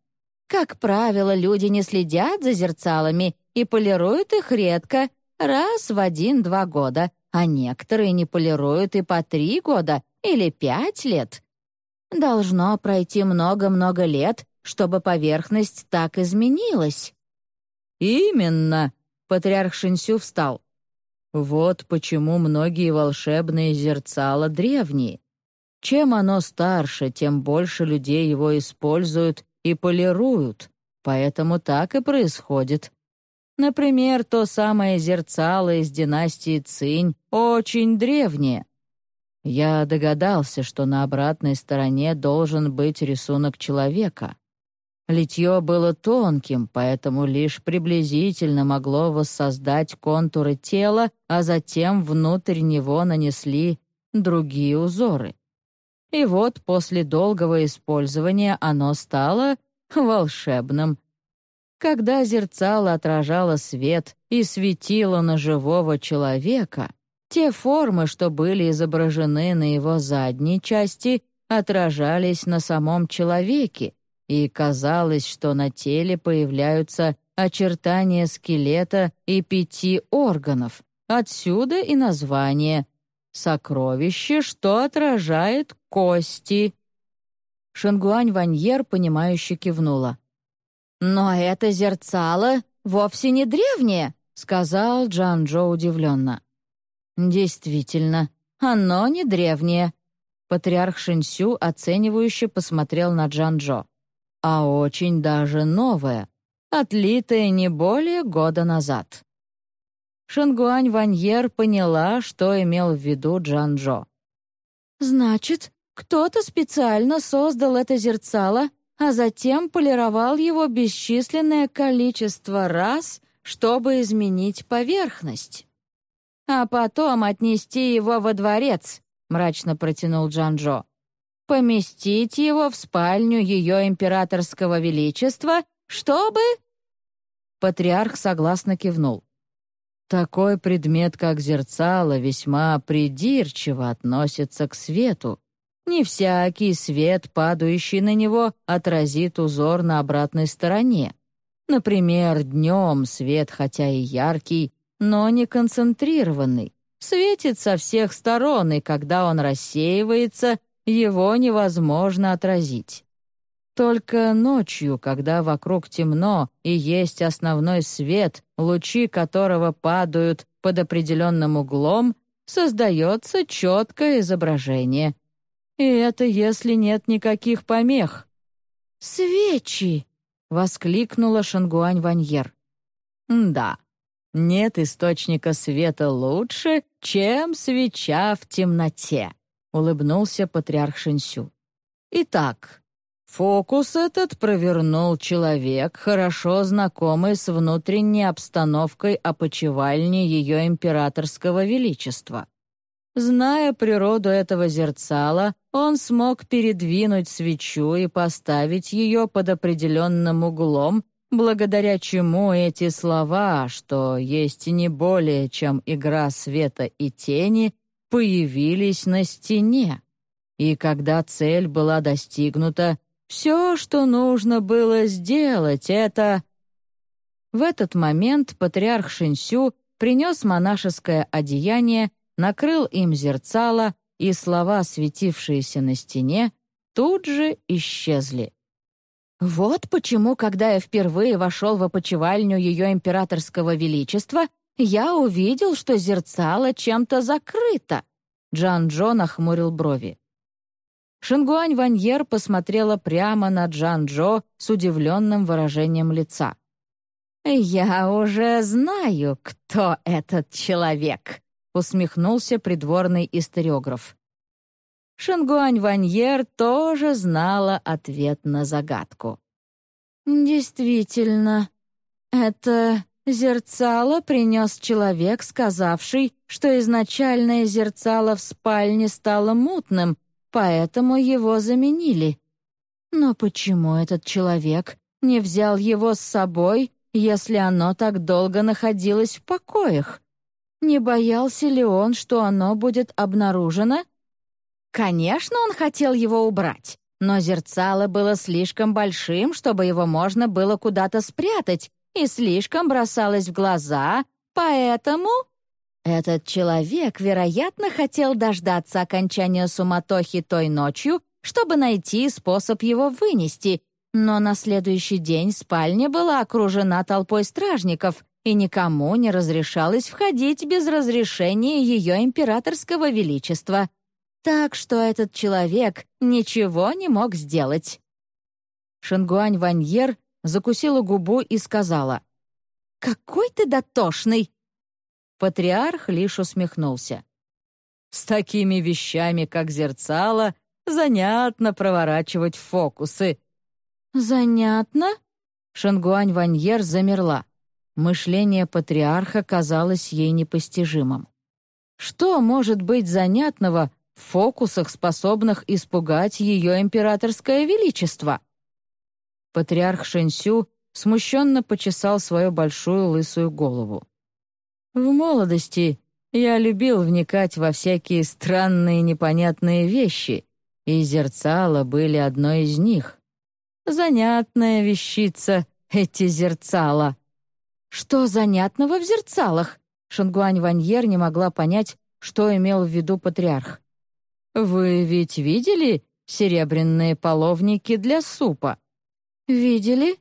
Как правило, люди не следят за зерцалами и полируют их редко, раз в один-два года, а некоторые не полируют и по три года или пять лет. Должно пройти много-много лет, чтобы поверхность так изменилась. «Именно!» — патриарх Шинсю встал. «Вот почему многие волшебные зерцала древние. Чем оно старше, тем больше людей его используют и полируют, поэтому так и происходит. Например, то самое зерцало из династии Цинь очень древнее. Я догадался, что на обратной стороне должен быть рисунок человека. Литье было тонким, поэтому лишь приблизительно могло воссоздать контуры тела, а затем внутрь него нанесли другие узоры. И вот после долгого использования оно стало волшебным, когда зерцало отражало свет и светило на живого человека, те формы, что были изображены на его задней части, отражались на самом человеке, и казалось, что на теле появляются очертания скелета и пяти органов. Отсюда и название «Сокровище, что отражает кости». Шангуань Ваньер, понимающе кивнула. «Но это зерцало вовсе не древнее», — сказал Джан-Джо удивленно. Действительно, оно не древнее. Патриарх Шинсю оценивающе посмотрел на Джанжо. А очень даже новое, отлитое не более года назад. Шангуань Ваньер поняла, что имел в виду Джанжо. «Значит, кто-то специально создал это зерцало, а затем полировал его бесчисленное количество раз, чтобы изменить поверхность. А потом отнести его во дворец, мрачно протянул Джанжо. Поместить его в спальню ее императорского величества, чтобы... Патриарх согласно кивнул. Такой предмет, как зерцало, весьма придирчиво относится к свету. Не всякий свет, падающий на него, отразит узор на обратной стороне. Например, днем свет, хотя и яркий, но не концентрированный, светит со всех сторон, и когда он рассеивается, его невозможно отразить. Только ночью, когда вокруг темно и есть основной свет, лучи которого падают под определенным углом, создается четкое изображение. И это если нет никаких помех. «Свечи!» — воскликнула Шангуань Ваньер. «Да, нет источника света лучше, чем свеча в темноте», — улыбнулся патриарх Шинсю. «Итак, Фокус этот провернул человек, хорошо знакомый с внутренней обстановкой опочивальни ее императорского величества. Зная природу этого зерцала, он смог передвинуть свечу и поставить ее под определенным углом, благодаря чему эти слова, что есть не более, чем игра света и тени, появились на стене. И когда цель была достигнута, все, что нужно было сделать, это... В этот момент патриарх Шинсю принес монашеское одеяние, накрыл им зерцало, и слова, светившиеся на стене, тут же исчезли. Вот почему, когда я впервые вошел в опочивальню ее императорского величества, я увидел, что зерцало чем-то закрыто. Джан Джо нахмурил брови. Шингуань Ваньер посмотрела прямо на Джан-Джо с удивленным выражением лица. «Я уже знаю, кто этот человек», — усмехнулся придворный историограф. Шингуань Ваньер тоже знала ответ на загадку. «Действительно, это зерцало принес человек, сказавший, что изначальное зерцало в спальне стало мутным, поэтому его заменили. Но почему этот человек не взял его с собой, если оно так долго находилось в покоях? Не боялся ли он, что оно будет обнаружено? Конечно, он хотел его убрать, но зерцало было слишком большим, чтобы его можно было куда-то спрятать, и слишком бросалось в глаза, поэтому этот человек, вероятно, хотел дождаться окончания суматохи той ночью, чтобы найти способ его вынести, но на следующий день спальня была окружена толпой стражников, и никому не разрешалось входить без разрешения ее императорского величества. Так что этот человек ничего не мог сделать. Шангуань Ваньер закусила губу и сказала, «Какой ты дотошный! Патриарх лишь усмехнулся. «С такими вещами, как зерцало, занятно проворачивать фокусы». «Занятно?» Шангуань Ваньер замерла. Мышление патриарха казалось ей непостижимым. Что может быть занятного в фокусах, способных испугать ее императорское величество? Патриарх Шэньсю смущенно почесал свою большую лысую голову. В молодости я любил вникать во всякие странные непонятные вещи, и зерцала были одной из них. Занятная вещица эти зерцала. Что занятного в зерцалах? Шангуань Ваньер не могла понять, что имел в виду патриарх. «Вы ведь видели серебряные половники для супа?» «Видели?»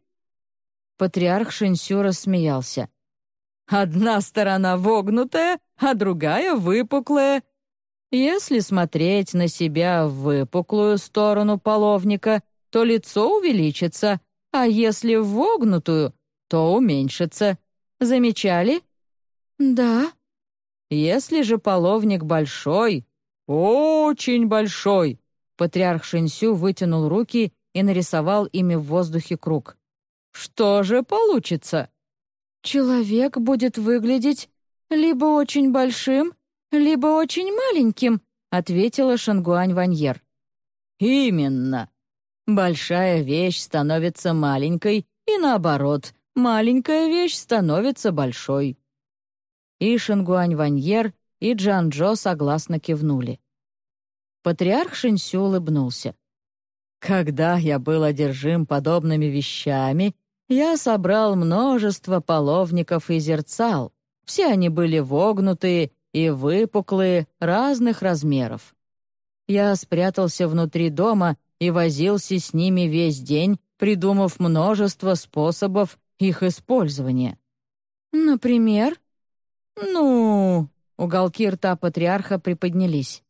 Патриарх Шинсю рассмеялся. Одна сторона вогнутая, а другая выпуклая. Если смотреть на себя в выпуклую сторону половника, то лицо увеличится, а если в вогнутую, то уменьшится. Замечали? Да. Если же половник большой, очень большой, патриарх Шинсю вытянул руки и нарисовал ими в воздухе круг. Что же получится? Человек будет выглядеть либо очень большим, либо очень маленьким, ответила Шангуань Ваньер. Именно. Большая вещь становится маленькой, и наоборот, маленькая вещь становится большой. И Шангуань Ваньер, и Джан Джо согласно кивнули. Патриарх Шинсю улыбнулся. «Когда я был одержим подобными вещами, я собрал множество половников и зерцал. Все они были вогнутые и выпуклые разных размеров. Я спрятался внутри дома и возился с ними весь день, придумав множество способов их использования. Например? Ну, уголки рта патриарха приподнялись.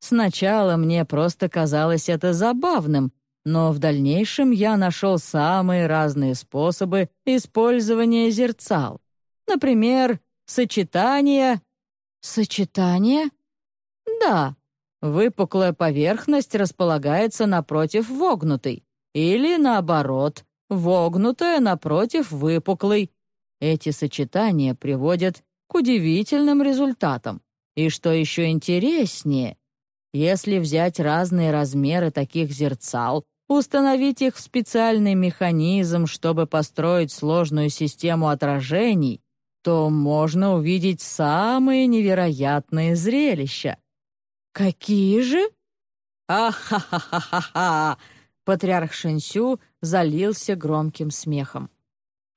Сначала мне просто казалось это забавным, но в дальнейшем я нашел самые разные способы использования зерцал. Например, сочетание... Сочетание? Да. Выпуклая поверхность располагается напротив вогнутой. Или, наоборот, вогнутая напротив выпуклой. Эти сочетания приводят к удивительным результатам. И что еще интереснее, если взять разные размеры таких зерцал установить их в специальный механизм, чтобы построить сложную систему отражений, то можно увидеть самые невероятные зрелища. «Какие же?» «А-ха-ха-ха-ха!» Патриарх Шэньсю залился громким смехом.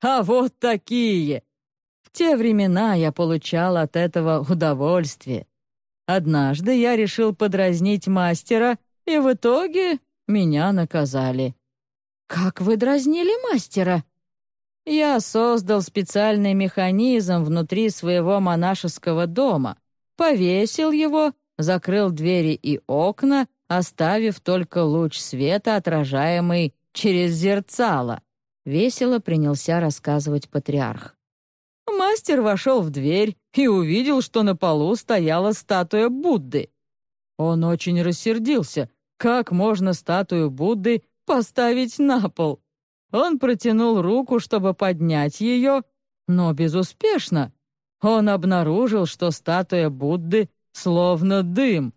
«А вот такие! В те времена я получал от этого удовольствие. Однажды я решил подразнить мастера, и в итоге меня наказали. «Как вы дразнили мастера?» Я создал специальный механизм внутри своего монашеского дома, повесил его, закрыл двери и окна, оставив только луч света, отражаемый через зерцало. Весело принялся рассказывать патриарх. Мастер вошел в дверь и увидел, что на полу стояла статуя Будды. Он очень рассердился, как можно статую Будды поставить на пол? Он протянул руку, чтобы поднять ее, но безуспешно. Он обнаружил, что статуя Будды словно дым.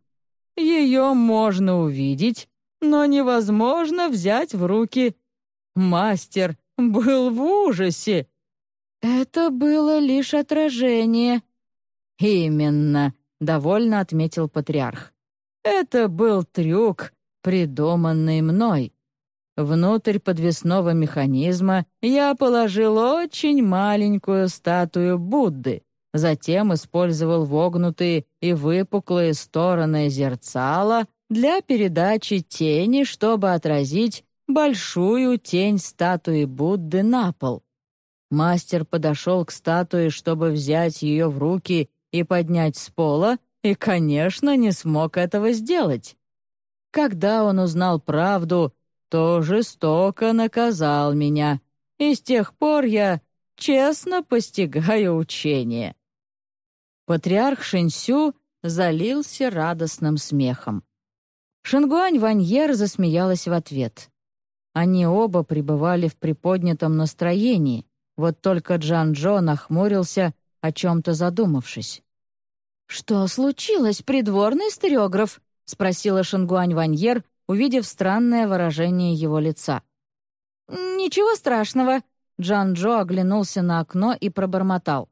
Ее можно увидеть, но невозможно взять в руки. Мастер был в ужасе. «Это было лишь отражение». «Именно», — довольно отметил патриарх. «Это был трюк, придуманный мной. Внутрь подвесного механизма я положил очень маленькую статую Будды, затем использовал вогнутые и выпуклые стороны зерцала для передачи тени, чтобы отразить большую тень статуи Будды на пол. Мастер подошел к статуе, чтобы взять ее в руки и поднять с пола, и, конечно, не смог этого сделать. Когда он узнал правду, то жестоко наказал меня, и с тех пор я честно постигаю учение». Патриарх Шинсю залился радостным смехом. Шангуань Ваньер засмеялась в ответ. Они оба пребывали в приподнятом настроении, вот только Джан-Джо нахмурился, о чем-то задумавшись. «Что случилось, придворный стереограф?» — спросила Шангуань Ваньер, увидев странное выражение его лица. «Ничего страшного», — Джан Джо оглянулся на окно и пробормотал.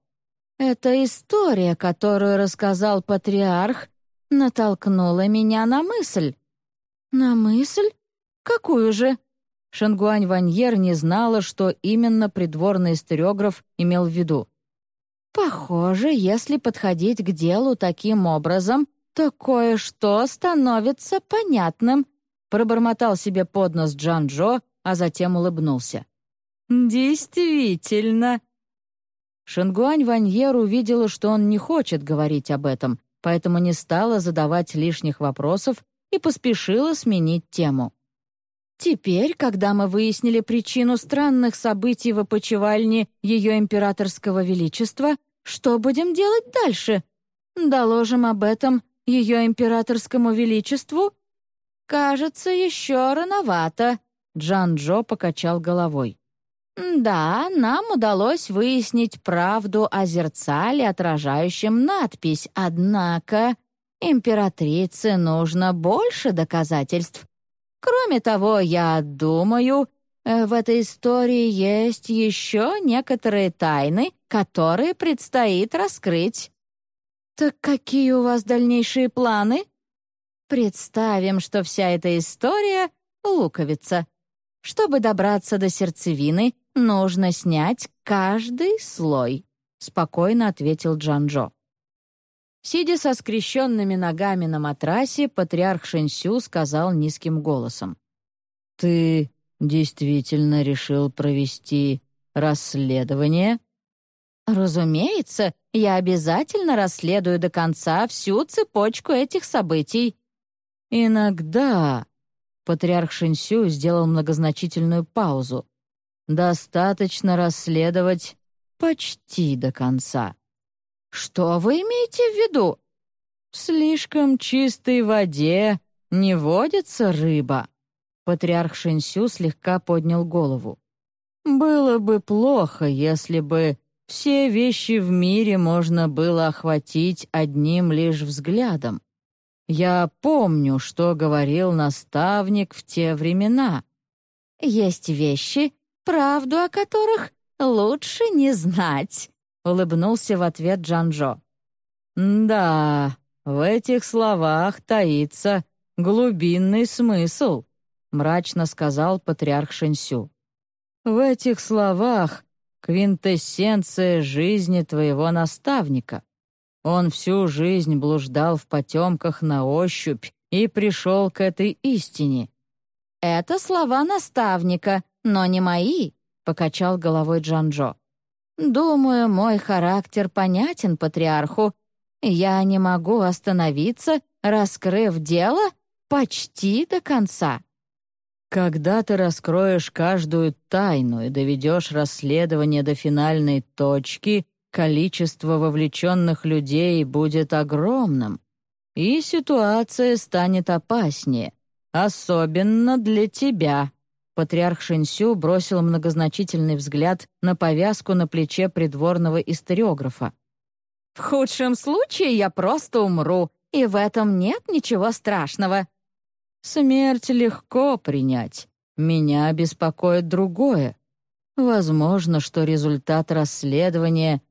«Эта история, которую рассказал патриарх, натолкнула меня на мысль». «На мысль? Какую же?» Шангуань Ваньер не знала, что именно придворный стереограф имел в виду. «Похоже, если подходить к делу таким образом, то кое-что становится понятным», — пробормотал себе под нос Джан-Джо, а затем улыбнулся. «Действительно». Шангуань Ваньер увидела, что он не хочет говорить об этом, поэтому не стала задавать лишних вопросов и поспешила сменить тему. Теперь, когда мы выяснили причину странных событий в опочивальне Ее Императорского Величества, что будем делать дальше? Доложим об этом Ее Императорскому Величеству? Кажется, еще рановато. Джан-Джо покачал головой. «Да, нам удалось выяснить правду о зерцале, отражающем надпись, однако императрице нужно больше доказательств. Кроме того, я думаю, э, в этой истории есть еще некоторые тайны, которые предстоит раскрыть». «Так какие у вас дальнейшие планы?» «Представим, что вся эта история — луковица. Чтобы добраться до сердцевины, нужно снять каждый слой», — спокойно ответил Джанжо. Сидя со скрещенными ногами на матрасе, патриарх Шэньсю сказал низким голосом. «Ты действительно решил провести расследование?» «Разумеется, я обязательно расследую до конца всю цепочку этих событий». «Иногда...» — патриарх Шинсю сделал многозначительную паузу. «Достаточно расследовать почти до конца». «Что вы имеете в виду?» «В слишком чистой воде не водится рыба». Патриарх Шинсю слегка поднял голову. «Было бы плохо, если бы все вещи в мире можно было охватить одним лишь взглядом. Я помню, что говорил наставник в те времена. Есть вещи, правду о которых лучше не знать. — улыбнулся в ответ Джанжо. «Да, в этих словах таится глубинный смысл», — мрачно сказал патриарх Шэньсю. «В этих словах квинтэссенция жизни твоего наставника. Он всю жизнь блуждал в потемках на ощупь и пришел к этой истине». «Это слова наставника, но не мои», — покачал головой Джанжо. Думаю, мой характер понятен патриарху. Я не могу остановиться, раскрыв дело почти до конца. Когда ты раскроешь каждую тайну и доведешь расследование до финальной точки, количество вовлеченных людей будет огромным, и ситуация станет опаснее, особенно для тебя. Патриарх Шинсю бросил многозначительный взгляд на повязку на плече придворного историографа. «В худшем случае я просто умру, и в этом нет ничего страшного». «Смерть легко принять. Меня беспокоит другое. Возможно, что результат расследования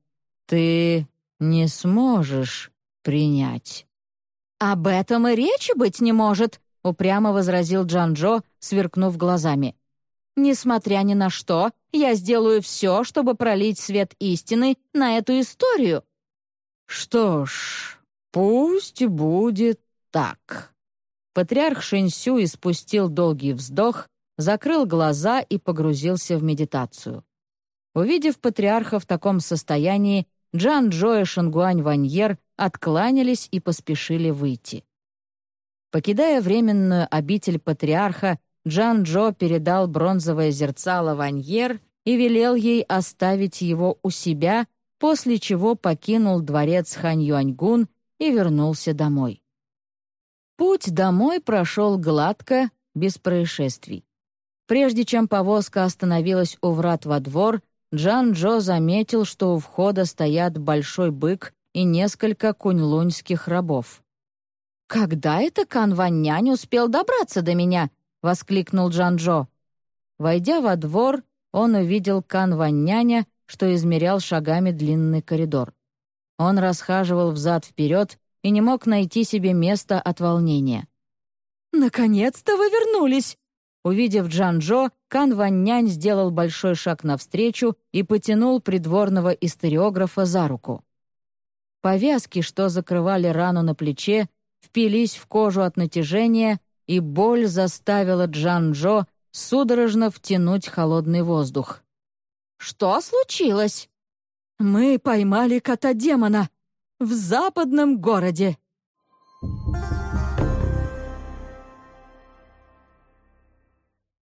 ты не сможешь принять». «Об этом и речи быть не может», — упрямо возразил Джанжо, сверкнув глазами. «Несмотря ни на что, я сделаю все, чтобы пролить свет истины на эту историю». «Что ж, пусть будет так». Патриарх Шэньсю испустил долгий вздох, закрыл глаза и погрузился в медитацию. Увидев патриарха в таком состоянии, Джан Джо и Шангуань Ваньер откланялись и поспешили выйти. Покидая временную обитель патриарха, Джан Джо передал бронзовое зерцало Ваньер и велел ей оставить его у себя, после чего покинул дворец Хань Юаньгун и вернулся домой. Путь домой прошел гладко, без происшествий. Прежде чем повозка остановилась у врат во двор, Джан Джо заметил, что у входа стоят большой бык и несколько куньлуньских рабов. «Когда это Кан Ваннянь успел добраться до меня?» — воскликнул Джанжо. Войдя во двор, он увидел Кан Ванняня, что измерял шагами длинный коридор. Он расхаживал взад-вперед и не мог найти себе места от волнения. «Наконец-то вы вернулись!» Увидев Джанжо, Кан Ваннянь сделал большой шаг навстречу и потянул придворного историографа за руку. Повязки, что закрывали рану на плече, впились в кожу от натяжения, и боль заставила Джан-Джо судорожно втянуть холодный воздух. «Что случилось?» Мы поймали кота-демона в западном городе.